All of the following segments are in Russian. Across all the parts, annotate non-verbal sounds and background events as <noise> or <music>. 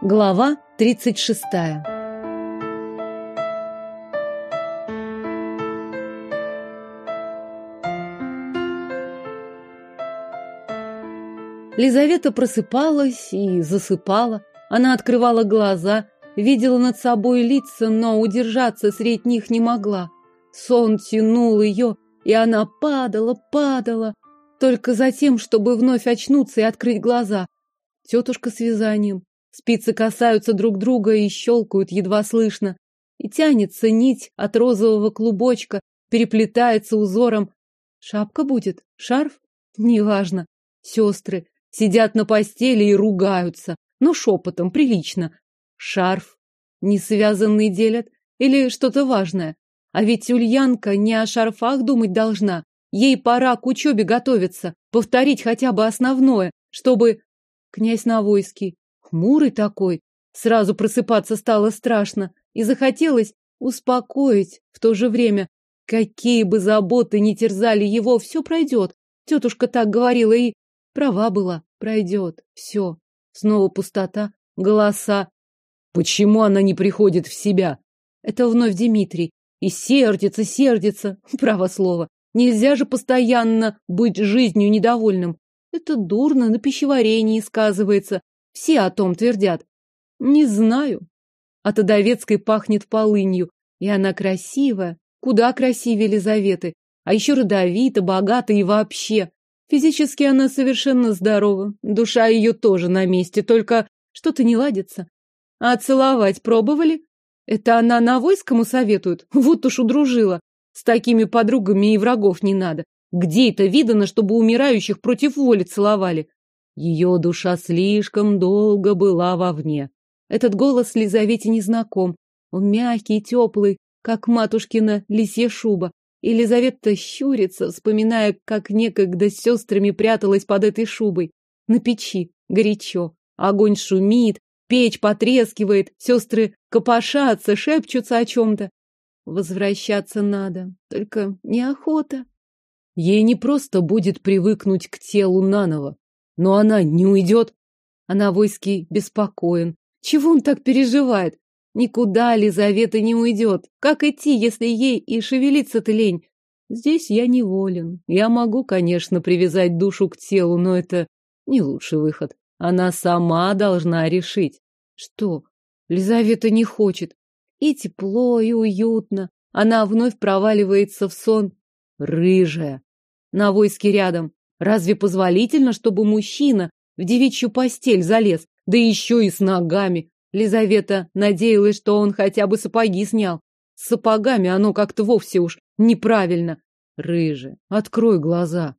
Глава 36. Лизавета просыпалась и засыпала. Она открывала глаза, видела над собой лица, но удержаться средь них не могла. Сон тянул ее, и она падала, падала, только за тем, чтобы вновь очнуться и открыть глаза. Тетушка с вязанием. Спицы касаются друг друга и щелкают едва слышно. И тянется нить от розового клубочка, переплетается узором. Шапка будет? Шарф? Неважно. Сестры сидят на постели и ругаются, но шепотом, прилично. Шарф. Не связанный делят? Или что-то важное? А ведь Ульянка не о шарфах думать должна. Ей пора к учебе готовиться, повторить хотя бы основное, чтобы... Князь Навойский, хмурый такой, сразу просыпаться стало страшно, и захотелось успокоить в то же время. Какие бы заботы ни терзали его, все пройдет. Тетушка так говорила и права была, пройдет, все. Снова пустота, голоса. Почему она не приходит в себя? Это вновь Дмитрий. И сердится, сердится, <laughs> право слово. Нельзя же постоянно быть жизнью недовольным. Это дурно на пищеварении сказывается. Все о том твердят. Не знаю. От Адовецкой пахнет полынью. И она красивая. Куда красивее Елизаветы. А еще родовита, богата и вообще. Физически она совершенно здорова. Душа ее тоже на месте, только что-то не ладится. А целовать пробовали? Это она на войскому советует? Вот уж удружила. С такими подругами и врагов не надо. Где это видано, чтобы умирающих против воли целовали? Ее душа слишком долго была вовне. Этот голос Лизавете не знаком. Он мягкий теплый, как матушкина лисья шуба. И Лизавета щурится, вспоминая, как некогда с сестрами пряталась под этой шубой. На печи горячо. Огонь шумит, печь потрескивает, сестры копошатся, шепчутся о чем-то. Возвращаться надо, только неохота. Ей не просто будет привыкнуть к телу наново, но она не уйдет. Она войски беспокоен. Чего он так переживает? Никуда Лизавета не уйдет. Как идти, если ей и шевелиться-то лень? Здесь я неволен. Я могу, конечно, привязать душу к телу, но это не лучший выход. Она сама должна решить. Что? Лизавета не хочет. И тепло, и уютно. Она вновь проваливается в сон. Рыжая. На войске рядом. Разве позволительно, чтобы мужчина в девичью постель залез, да еще и с ногами? Лизавета надеялась, что он хотя бы сапоги снял. С сапогами оно как-то вовсе уж неправильно. Рыжая, открой глаза.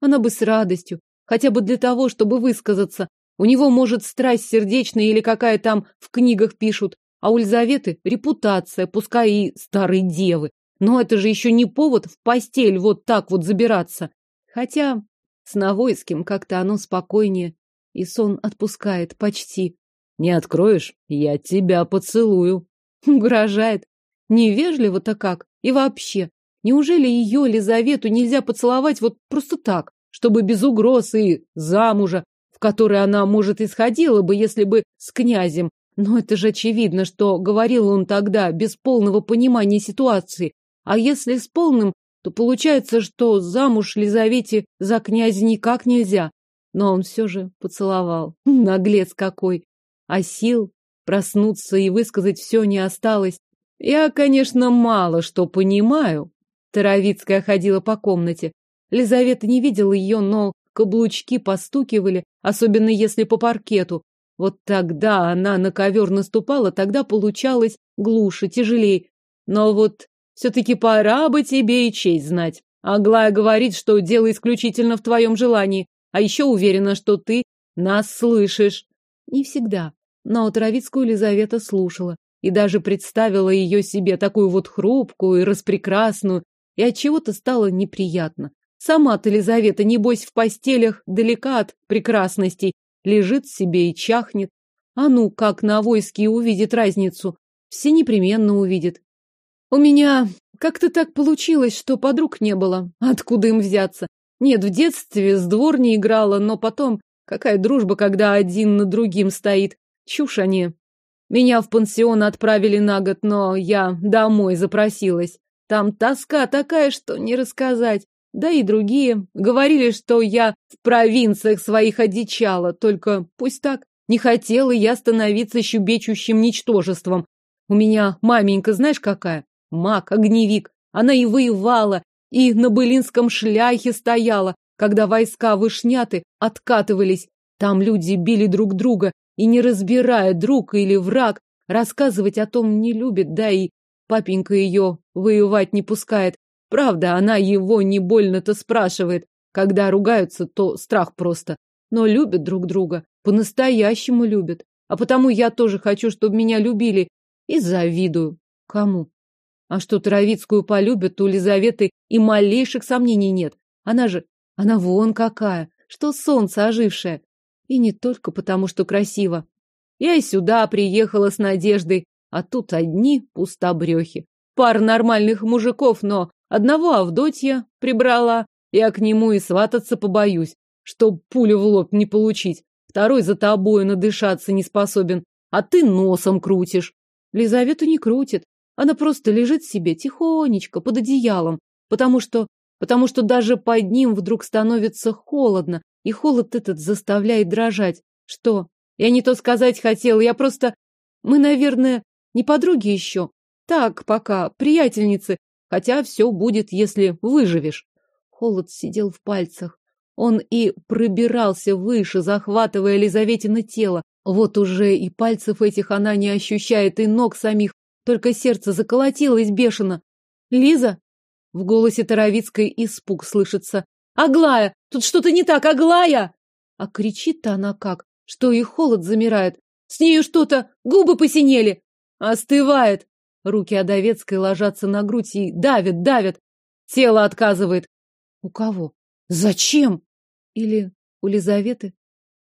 Она бы с радостью, хотя бы для того, чтобы высказаться. У него, может, страсть сердечная или какая там в книгах пишут, а у Лизаветы репутация, пускай и старой девы. Но это же еще не повод в постель вот так вот забираться. Хотя с Навойским как-то оно спокойнее. И сон отпускает почти. Не откроешь, я тебя поцелую. Угрожает. Невежливо-то как. И вообще, неужели ее, Лизавету, нельзя поцеловать вот просто так, чтобы без угроз и замужа, в которой она, может, исходила бы, если бы с князем, но это же очевидно, что говорил он тогда без полного понимания ситуации. А если с полным, то получается, что замуж Лизавете за князя никак нельзя. Но он все же поцеловал. <laughs> Наглец какой. А сил проснуться и высказать все не осталось. Я, конечно, мало что понимаю. Таровицкая ходила по комнате. Лизавета не видела ее, но каблучки постукивали, особенно если по паркету. Вот тогда она на ковер наступала, тогда получалось глуше, тяжелее. Но вот все-таки пора бы тебе и честь знать. Аглая говорит, что дело исключительно в твоем желании, а еще уверена, что ты нас слышишь. Не всегда. Но Травицкую Елизавета слушала и даже представила ее себе такую вот хрупкую и распрекрасную, и от чего-то стало неприятно. Сама-то Елизавета, небось, в постелях далека от прекрасностей, лежит себе и чахнет. А ну, как на войске увидит разницу, все непременно увидит. У меня как-то так получилось, что подруг не было. Откуда им взяться? Нет, в детстве с двор не играла, но потом... Какая дружба, когда один над другим стоит. чушь они. Меня в пансион отправили на год, но я домой запросилась. Там тоска такая, что не рассказать. Да и другие говорили, что я в провинциях своих одичала, только пусть так. Не хотела я становиться щебечущим ничтожеством. У меня маменька, знаешь, какая? Маг, огневик. Она и воевала, и на былинском шляхе стояла, когда войска вышняты откатывались. Там люди били друг друга, и, не разбирая, друг или враг, рассказывать о том не любит, да и папенька ее воевать не пускает. Правда, она его не больно-то спрашивает. Когда ругаются, то страх просто. Но любят друг друга, по-настоящему любят. А потому я тоже хочу, чтобы меня любили. И завидую. Кому? А что Травицкую полюбят, у Лизаветы и малейших сомнений нет. Она же, она вон какая, что солнце ожившее. И не только потому, что красиво. Я и сюда приехала с надеждой, а тут одни пустобрехи. Пар нормальных мужиков, но одного Авдотья прибрала. Я к нему и свататься побоюсь, чтоб пулю в лоб не получить. Второй за тобой надышаться не способен, а ты носом крутишь. Лизавету не крутит. Она просто лежит себе тихонечко под одеялом, потому что потому что даже под ним вдруг становится холодно, и холод этот заставляет дрожать. Что? Я не то сказать хотела, я просто... Мы, наверное, не подруги еще. Так, пока, приятельницы. Хотя все будет, если выживешь. Холод сидел в пальцах. Он и пробирался выше, захватывая Елизаветина тело. Вот уже и пальцев этих она не ощущает, и ног самих. Только сердце заколотилось бешено. «Лиза?» В голосе Таровицкой испуг слышится. Аглая! Тут что-то не так, Аглая! А кричит-то она как, что и холод замирает. С нею что-то, губы посинели. Остывает. Руки Адовецкой ложатся на грудь и давят, давят. Тело отказывает. У кого? Зачем? Или у Лизаветы?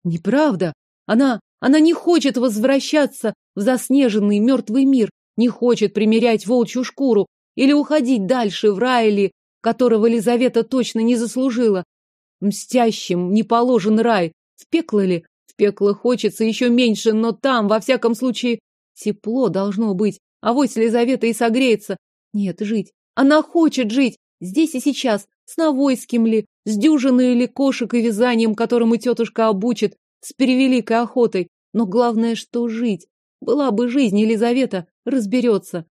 Неправда. Она, она не хочет возвращаться в заснеженный мертвый мир, не хочет примерять волчью шкуру или уходить дальше в рай или которого Елизавета точно не заслужила. Мстящим не положен рай. В пекло ли? В пекло хочется еще меньше, но там, во всяком случае, тепло должно быть. А вот Елизавета и согреется. Нет, жить. Она хочет жить. Здесь и сейчас. С Навойским ли, с дюжиной ли кошек и вязанием, которому тетушка обучит, с перевеликой охотой. Но главное, что жить. Была бы жизнь, Елизавета разберется.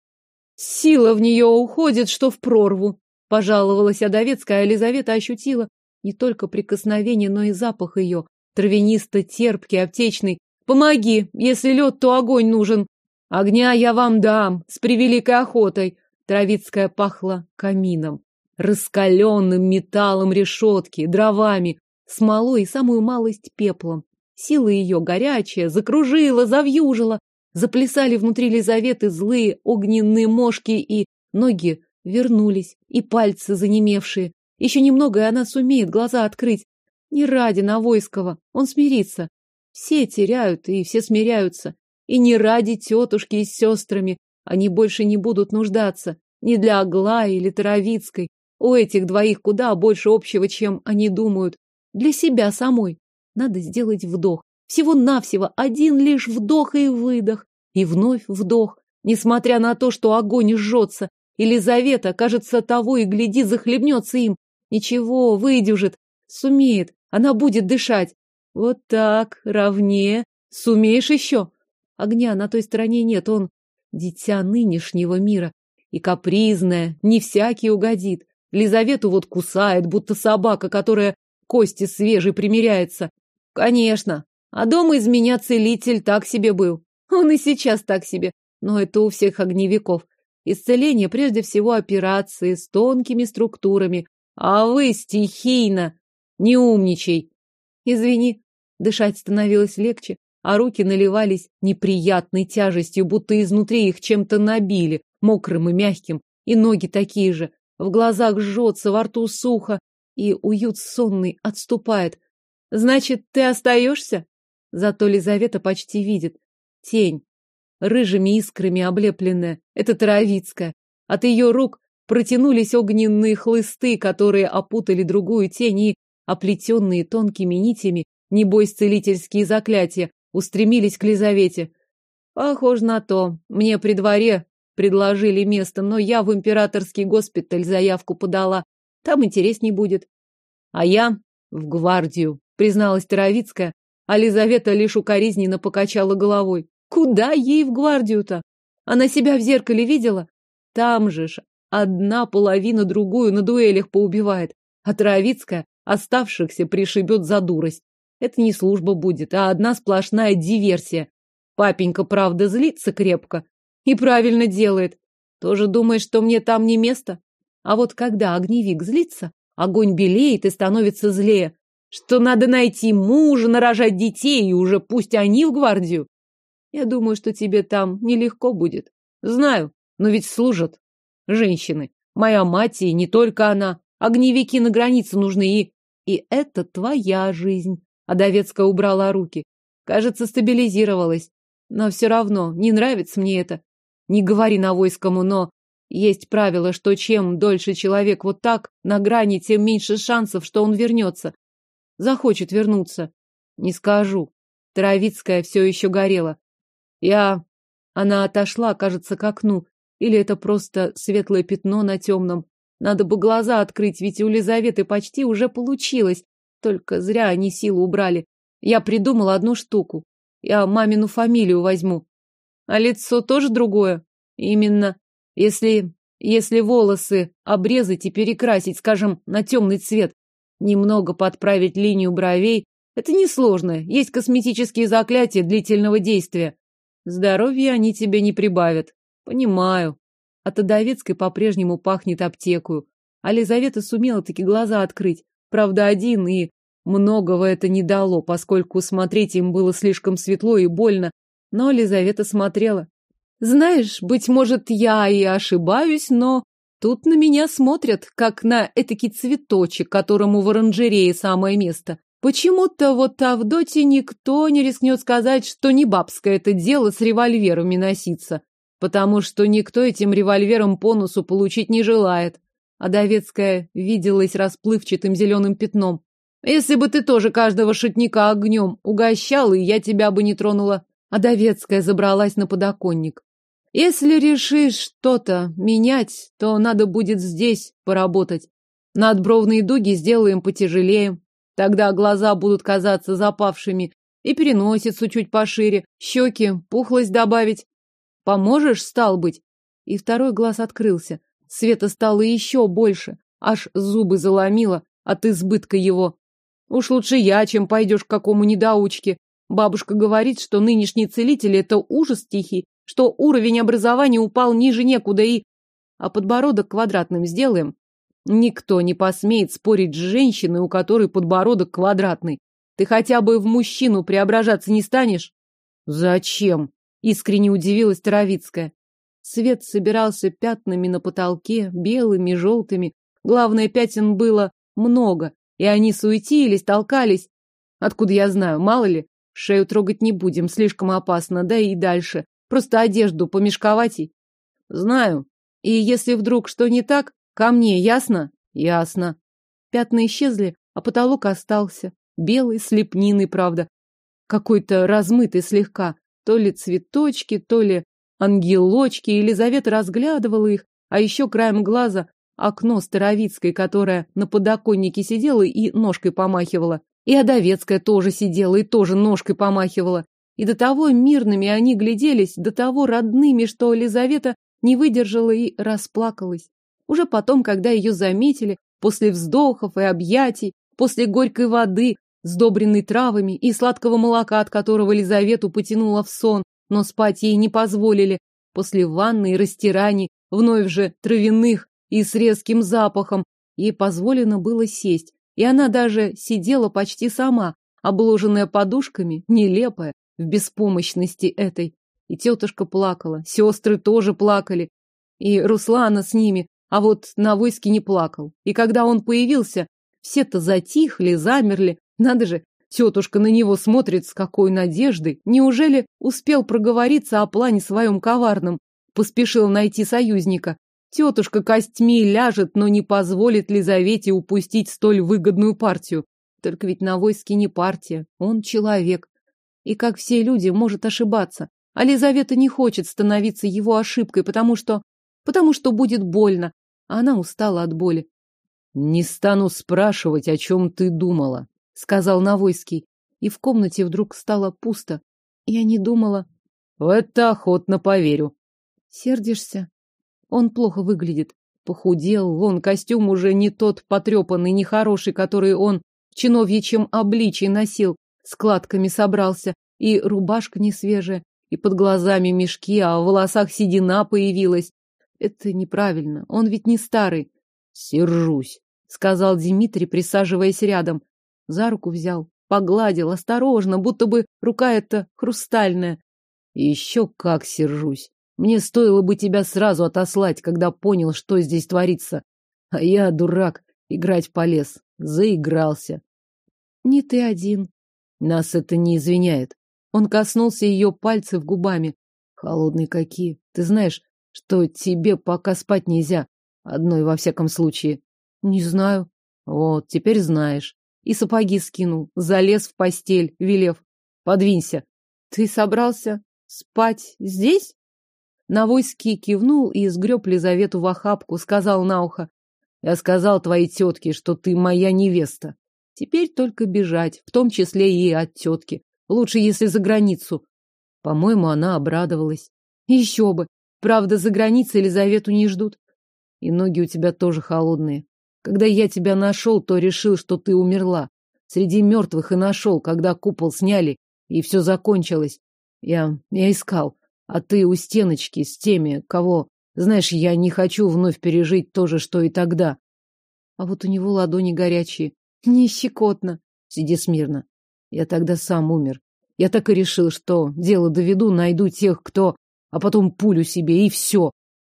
Сила в нее уходит, что в прорву. Пожаловалась Адовецкая, а Елизавета ощутила не только прикосновение, но и запах ее, травянисто-терпкий, аптечный. «Помоги! Если лед, то огонь нужен!» «Огня я вам дам, с превеликой охотой!» Травицкая пахла камином, раскаленным металлом решетки, дровами, смолой и самую малость пеплом. Сила ее горячая, закружила, завьюжила. Заплясали внутри Лизаветы злые огненные мошки и ноги вернулись, и пальцы занемевшие. Еще немного, и она сумеет глаза открыть. Не ради Навойского, он смирится. Все теряют, и все смиряются. И не ради тетушки и сестрами. Они больше не будут нуждаться. Ни для Аглаи или Таровицкой. У этих двоих куда больше общего, чем они думают. Для себя самой. Надо сделать вдох. Всего-навсего один лишь вдох и выдох. И вновь вдох. Несмотря на то, что огонь жжется, Елизавета, кажется, того и гляди, захлебнется им. Ничего, выдержит, сумеет, она будет дышать. Вот так, ровнее. Сумеешь еще? Огня на той стороне нет, он дитя нынешнего мира. И капризная, не всякий угодит. Лизавету вот кусает, будто собака, которая кости свежей примеряется. Конечно. А дома из меня целитель так себе был. Он и сейчас так себе. Но это у всех огневиков. Исцеление прежде всего операции с тонкими структурами. А вы стихийно. Не умничай. Извини. Дышать становилось легче, а руки наливались неприятной тяжестью, будто изнутри их чем-то набили, мокрым и мягким, и ноги такие же. В глазах жжется, во рту сухо, и уют сонный отступает. Значит, ты остаешься? Зато Лизавета почти видит. Тень, рыжими искрами облепленная. Это Таровицкая. От ее рук протянулись огненные хлысты, которые опутали другую тень и, оплетенные тонкими нитями, небось целительские заклятия, устремились к Лизавете. Похоже на то. Мне при дворе предложили место, но я в императорский госпиталь заявку подала. Там интересней будет. А я в гвардию, призналась Таровицкая, а Лизавета лишь укоризненно покачала головой. Куда ей в гвардию-то? Она себя в зеркале видела? Там же ж одна половина другую на дуэлях поубивает, а Таровицкая оставшихся пришибет за дурость. Это не служба будет, а одна сплошная диверсия. Папенька, правда, злится крепко. И правильно делает. Тоже думает, что мне там не место? А вот когда огневик злится, огонь белеет и становится злее, что надо найти мужа, нарожать детей, и уже пусть они в гвардию. Я думаю, что тебе там нелегко будет. Знаю, но ведь служат женщины. Моя мать и не только она. Огневики на границе нужны и... И это твоя жизнь. Адовецкая убрала руки. Кажется, стабилизировалась. Но все равно, не нравится мне это. Не говори на войскому, но есть правило, что чем дольше человек вот так, на грани, тем меньше шансов, что он вернется. Захочет вернуться. Не скажу. Травицкая все еще горела. Я... Она отошла, кажется, к окну. Или это просто светлое пятно на темном. Надо бы глаза открыть, ведь у Лизаветы почти уже получилось. Только зря они силу убрали. Я придумала одну штуку. Я мамину фамилию возьму. А лицо тоже другое? Именно. Если... Если волосы обрезать и перекрасить, скажем, на темный цвет, немного подправить линию бровей, это несложно. Есть косметические заклятия длительного действия. Здоровья они тебе не прибавят. Понимаю. От Адовецкой по-прежнему пахнет аптекою. А Лизавета сумела таки глаза открыть. Правда, один, и многого это не дало, поскольку смотреть им было слишком светло и больно. Но Лизавета смотрела. Знаешь, быть может, я и ошибаюсь, но тут на меня смотрят, как на этакий цветочек, которому в оранжерее самое место. Почему-то вот Авдоте никто не рискнет сказать, что не бабское это дело с револьверами носиться, потому что никто этим револьвером по носу получить не желает. А Давецкая виделась расплывчатым зеленым пятном. Если бы ты тоже каждого шутника огнем угощал, и я тебя бы не тронула. А Давецкая забралась на подоконник. Если решишь что-то менять, то надо будет здесь поработать. Надбровные дуги сделаем потяжелее. Тогда глаза будут казаться запавшими, и переносицу чуть пошире, щеки, пухлость добавить. Поможешь, стал быть? И второй глаз открылся. Света стало еще больше, аж зубы заломило от избытка его. Уж лучше я, чем пойдешь к какому недоучке. Бабушка говорит, что нынешний целитель — это ужас тихий, что уровень образования упал ниже некуда и... А подбородок квадратным сделаем. Никто не посмеет спорить с женщиной, у которой подбородок квадратный. Ты хотя бы в мужчину преображаться не станешь? Зачем? Искренне удивилась Таровицкая. Свет собирался пятнами на потолке, белыми, желтыми. Главное, пятен было много, и они суетились, толкались. Откуда я знаю, мало ли? Шею трогать не будем, слишком опасно, да и дальше. Просто одежду помешковать и... Знаю. И если вдруг что не так, ко мне, ясно? Ясно. Пятна исчезли, а потолок остался. Белый, с правда. Какой-то размытый слегка. То ли цветочки, то ли ангелочки. Елизавета разглядывала их, а еще краем глаза окно Старовицкой, которая на подоконнике сидела и ножкой помахивала. И Адовецкая тоже сидела и тоже ножкой помахивала. И до того мирными они гляделись, до того родными, что Елизавета не выдержала и расплакалась. Уже потом, когда ее заметили, после вздохов и объятий, после горькой воды, сдобренной травами и сладкого молока, от которого Елизавету потянула в сон, но спать ей не позволили, после ванны и растираний, вновь же травяных и с резким запахом, ей позволено было сесть, и она даже сидела почти сама, обложенная подушками, нелепая, в беспомощности этой. И тетушка плакала, сестры тоже плакали, и Руслана с ними, а вот на войске не плакал. И когда он появился, все-то затихли, замерли. Надо же, тетушка на него смотрит с какой надеждой. Неужели успел проговориться о плане своем коварном? Поспешил найти союзника. Тетушка костьми ляжет, но не позволит Лизавете упустить столь выгодную партию. Только ведь на войске не партия, он человек. И, как все люди, может ошибаться. А Лизавета не хочет становиться его ошибкой, потому что... потому что будет больно. А она устала от боли. «Не стану спрашивать, о чем ты думала», — сказал Навойский. И в комнате вдруг стало пусто. Я не думала... Это охотно поверю. Сердишься? Он плохо выглядит. Похудел, вон костюм уже не тот потрепанный, нехороший, который он в чиновьичьем обличии носил, складками собрался, и рубашка не свежая, и под глазами мешки, а в волосах седина появилась. Это неправильно, он ведь не старый. Сержусь, сказал Дмитрий, присаживаясь рядом. За руку взял, погладил осторожно, будто бы рука эта хрустальная. еще как сержусь. Мне стоило бы тебя сразу отослать, когда понял, что здесь творится. А я, дурак, играть полез. Заигрался. Не ты один. Нас это не извиняет. Он коснулся ее пальцев губами. Холодные какие. Ты знаешь, что тебе пока спать нельзя. Одной во всяком случае. Не знаю. Вот, теперь знаешь. И сапоги скинул, залез в постель, велев. Подвинься. Ты собрался спать здесь? Навойский кивнул и сгреб Лизавету в охапку, сказал на ухо. Я сказал твоей тетке, что ты моя невеста. Теперь только бежать, в том числе и от тетки. Лучше, если за границу. По-моему, она обрадовалась. Еще бы. Правда, за границей Елизавету не ждут. И ноги у тебя тоже холодные. Когда я тебя нашел, то решил, что ты умерла. Среди мертвых и нашел, когда купол сняли, и все закончилось. Я... я искал. А ты у стеночки с теми, кого... Знаешь, я не хочу вновь пережить то же, что и тогда. А вот у него ладони горячие. Не щекотно. Сиди смирно. Я тогда сам умер. Я так и решил, что дело доведу, найду тех, кто... А потом пулю себе, и все.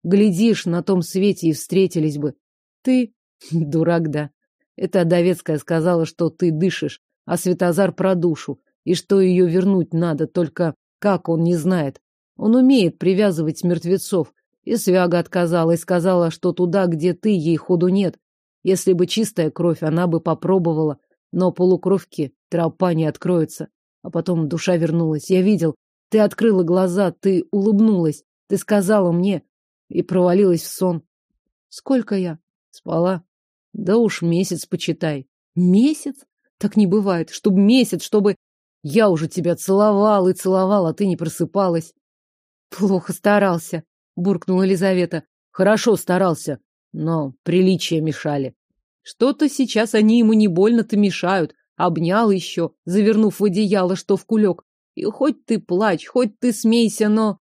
Глядишь, на том свете и встретились бы. Ты... Дурак, да. Это Адовецкая сказала, что ты дышишь, а Светозар про душу, и что ее вернуть надо, только как он не знает. Он умеет привязывать мертвецов. И Свяга отказала и сказала, что туда, где ты, ей ходу нет. Если бы чистая кровь, она бы попробовала. Но полукровки тропа не откроется. А потом душа вернулась. Я видел. Ты открыла глаза, ты улыбнулась. Ты сказала мне. И провалилась в сон. Сколько я? Спала. Да уж месяц почитай. Месяц? Так не бывает. Чтобы месяц, чтобы... Я уже тебя целовал и целовал, а ты не просыпалась. Плохо старался, буркнула Елизавета. Хорошо старался, но приличия мешали. Что-то сейчас они ему не больно-то мешают. Обнял еще, завернув в одеяло, что в кулек. И хоть ты плачь, хоть ты смейся, но...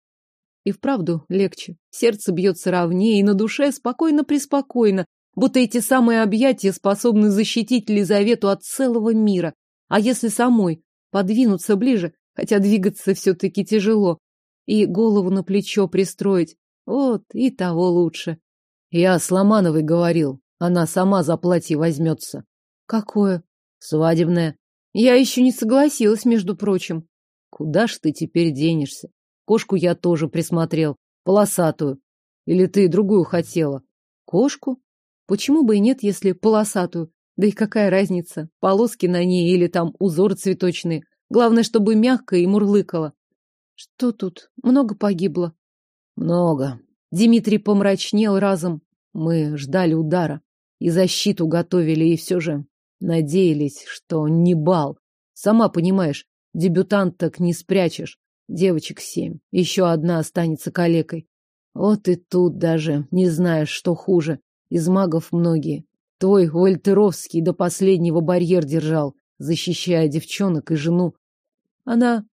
И вправду легче. Сердце бьется ровнее, и на душе спокойно-преспокойно, будто эти самые объятия способны защитить Лизавету от целого мира. А если самой подвинуться ближе, хотя двигаться все-таки тяжело, и голову на плечо пристроить. Вот и того лучше. Я с Ломановой говорил, она сама за платье возьмется. Какое? Свадебное. Я еще не согласилась, между прочим. Куда ж ты теперь денешься? Кошку я тоже присмотрел, полосатую. Или ты другую хотела? Кошку? Почему бы и нет, если полосатую? Да и какая разница, полоски на ней или там узор цветочный. Главное, чтобы мягко и мурлыкала. Что тут? Много погибло? Много. Дмитрий помрачнел разом. Мы ждали удара. И защиту готовили, и все же надеялись, что не бал. Сама понимаешь, дебютанток не спрячешь. Девочек семь. Еще одна останется калекой. Вот и тут даже не знаешь, что хуже. Из магов многие. Твой Вольтеровский до последнего барьер держал, защищая девчонок и жену. Она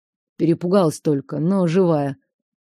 Перепугалась только, но живая.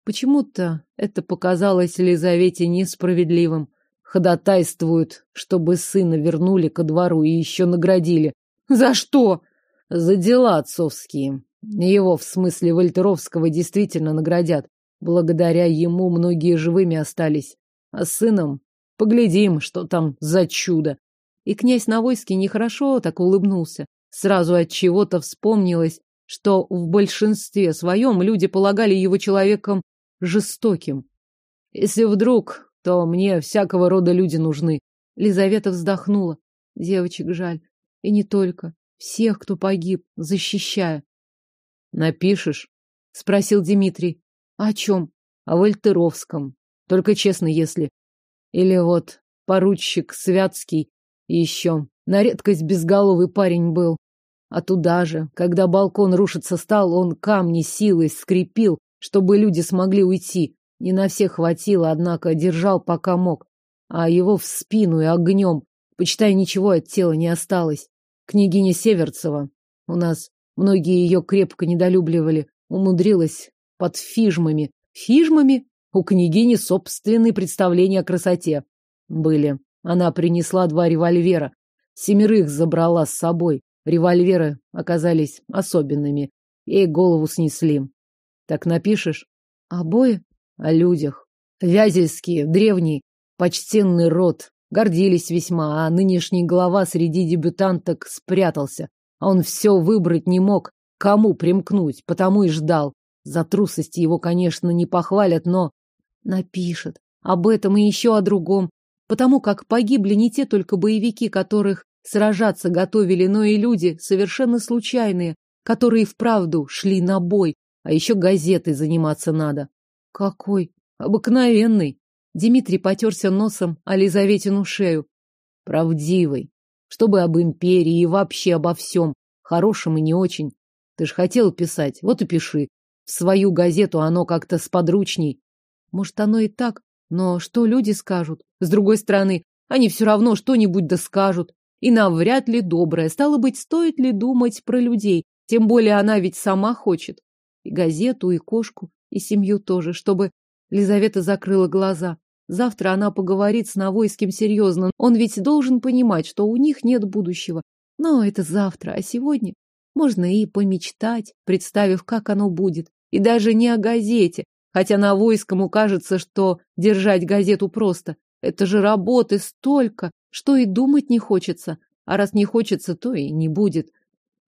Почему-то это показалось Елизавете несправедливым. Ходатайствуют, чтобы сына вернули ко двору и еще наградили. За что? За дела отцовские. Его, в смысле Вольтеровского, действительно наградят. Благодаря ему многие живыми остались. А с сыном поглядим, что там за чудо. И князь Навойский нехорошо так улыбнулся. Сразу от чего-то вспомнилось, что в большинстве своем люди полагали его человеком жестоким. Если вдруг, то мне всякого рода люди нужны. Лизавета вздохнула. Девочек жаль. И не только. Всех, кто погиб, защищая. Напишешь? Спросил Дмитрий. О чем? О Вольтеровском. Только честно, если. Или вот поручик Святский еще. На редкость безголовый парень был. А туда же, когда балкон рушиться стал, он камни силой скрепил, чтобы люди смогли уйти. Не на всех хватило, однако держал пока мог. А его в спину и огнем. Почитай, ничего от тела не осталось. Княгиня Северцева. У нас многие ее крепко недолюбливали. Умудрилась под фижмами. Фижмами? У княгини собственные представления о красоте. Были. Она принесла два револьвера. Семерых забрала с собой. Револьверы оказались особенными. Ей голову снесли. Так напишешь? Обои? О людях. Вязельские, древний, почтенный род. Гордились весьма, а нынешний глава среди дебютанток спрятался. А он все выбрать не мог, кому примкнуть, потому и ждал. За трусость его, конечно, не похвалят, но... Напишет. Об этом и еще о другом. Потому как погибли не те только боевики, которых Сражаться готовили, но и люди, совершенно случайные, которые вправду шли на бой, а еще газетой заниматься надо. Какой? Обыкновенный. Дмитрий потерся носом о Лизаветину шею. Правдивый. Чтобы об империи и вообще обо всем. Хорошем и не очень. Ты ж хотел писать, вот и пиши. В свою газету оно как-то сподручней. Может, оно и так, но что люди скажут? С другой стороны, они все равно что-нибудь да скажут и навряд ли добрая. Стало быть, стоит ли думать про людей? Тем более она ведь сама хочет. И газету, и кошку, и семью тоже, чтобы... Лизавета закрыла глаза. Завтра она поговорит с Навойским серьезно. Он ведь должен понимать, что у них нет будущего. Но это завтра, а сегодня можно и помечтать, представив, как оно будет. И даже не о газете, хотя Навойскому кажется, что держать газету просто. Это же работы столько, что и думать не хочется. А раз не хочется, то и не будет.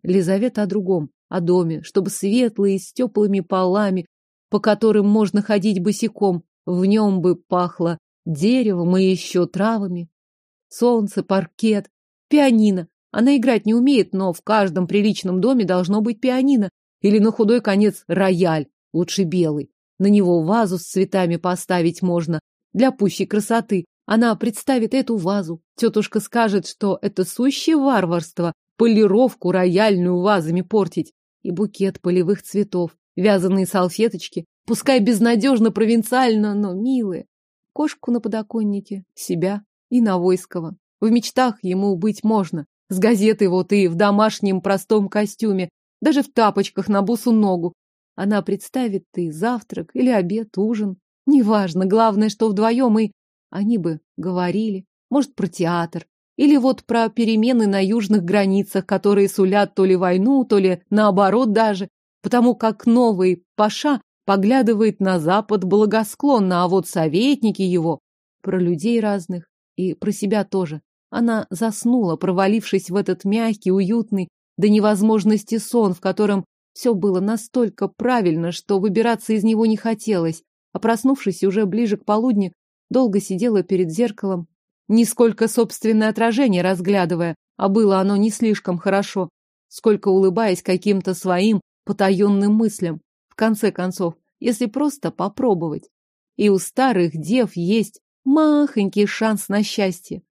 Лизавета о другом, о доме, чтобы светлый, с теплыми полами, по которым можно ходить босиком. В нем бы пахло деревом и еще травами. Солнце, паркет, пианино. Она играть не умеет, но в каждом приличном доме должно быть пианино. Или на худой конец рояль, лучше белый. На него вазу с цветами поставить можно, для пущей красоты. Она представит эту вазу. Тетушка скажет, что это сущее варварство полировку рояльную вазами портить. И букет полевых цветов, вязаные салфеточки, пускай безнадежно провинциально, но милые. Кошку на подоконнике, себя и Навойского. В мечтах ему быть можно. С газетой вот и в домашнем простом костюме, даже в тапочках на бусу ногу. Она представит и завтрак, или обед, ужин. Неважно, главное, что вдвоем и они бы говорили, может, про театр, или вот про перемены на южных границах, которые сулят то ли войну, то ли наоборот даже, потому как новый Паша поглядывает на запад благосклонно, а вот советники его про людей разных и про себя тоже. Она заснула, провалившись в этот мягкий, уютный, до невозможности сон, в котором все было настолько правильно, что выбираться из него не хотелось, а проснувшись уже ближе к полудню, долго сидела перед зеркалом, нисколько собственное отражение разглядывая, а было оно не слишком хорошо, сколько улыбаясь каким-то своим потаенным мыслям. В конце концов, если просто попробовать. И у старых дев есть махонький шанс на счастье.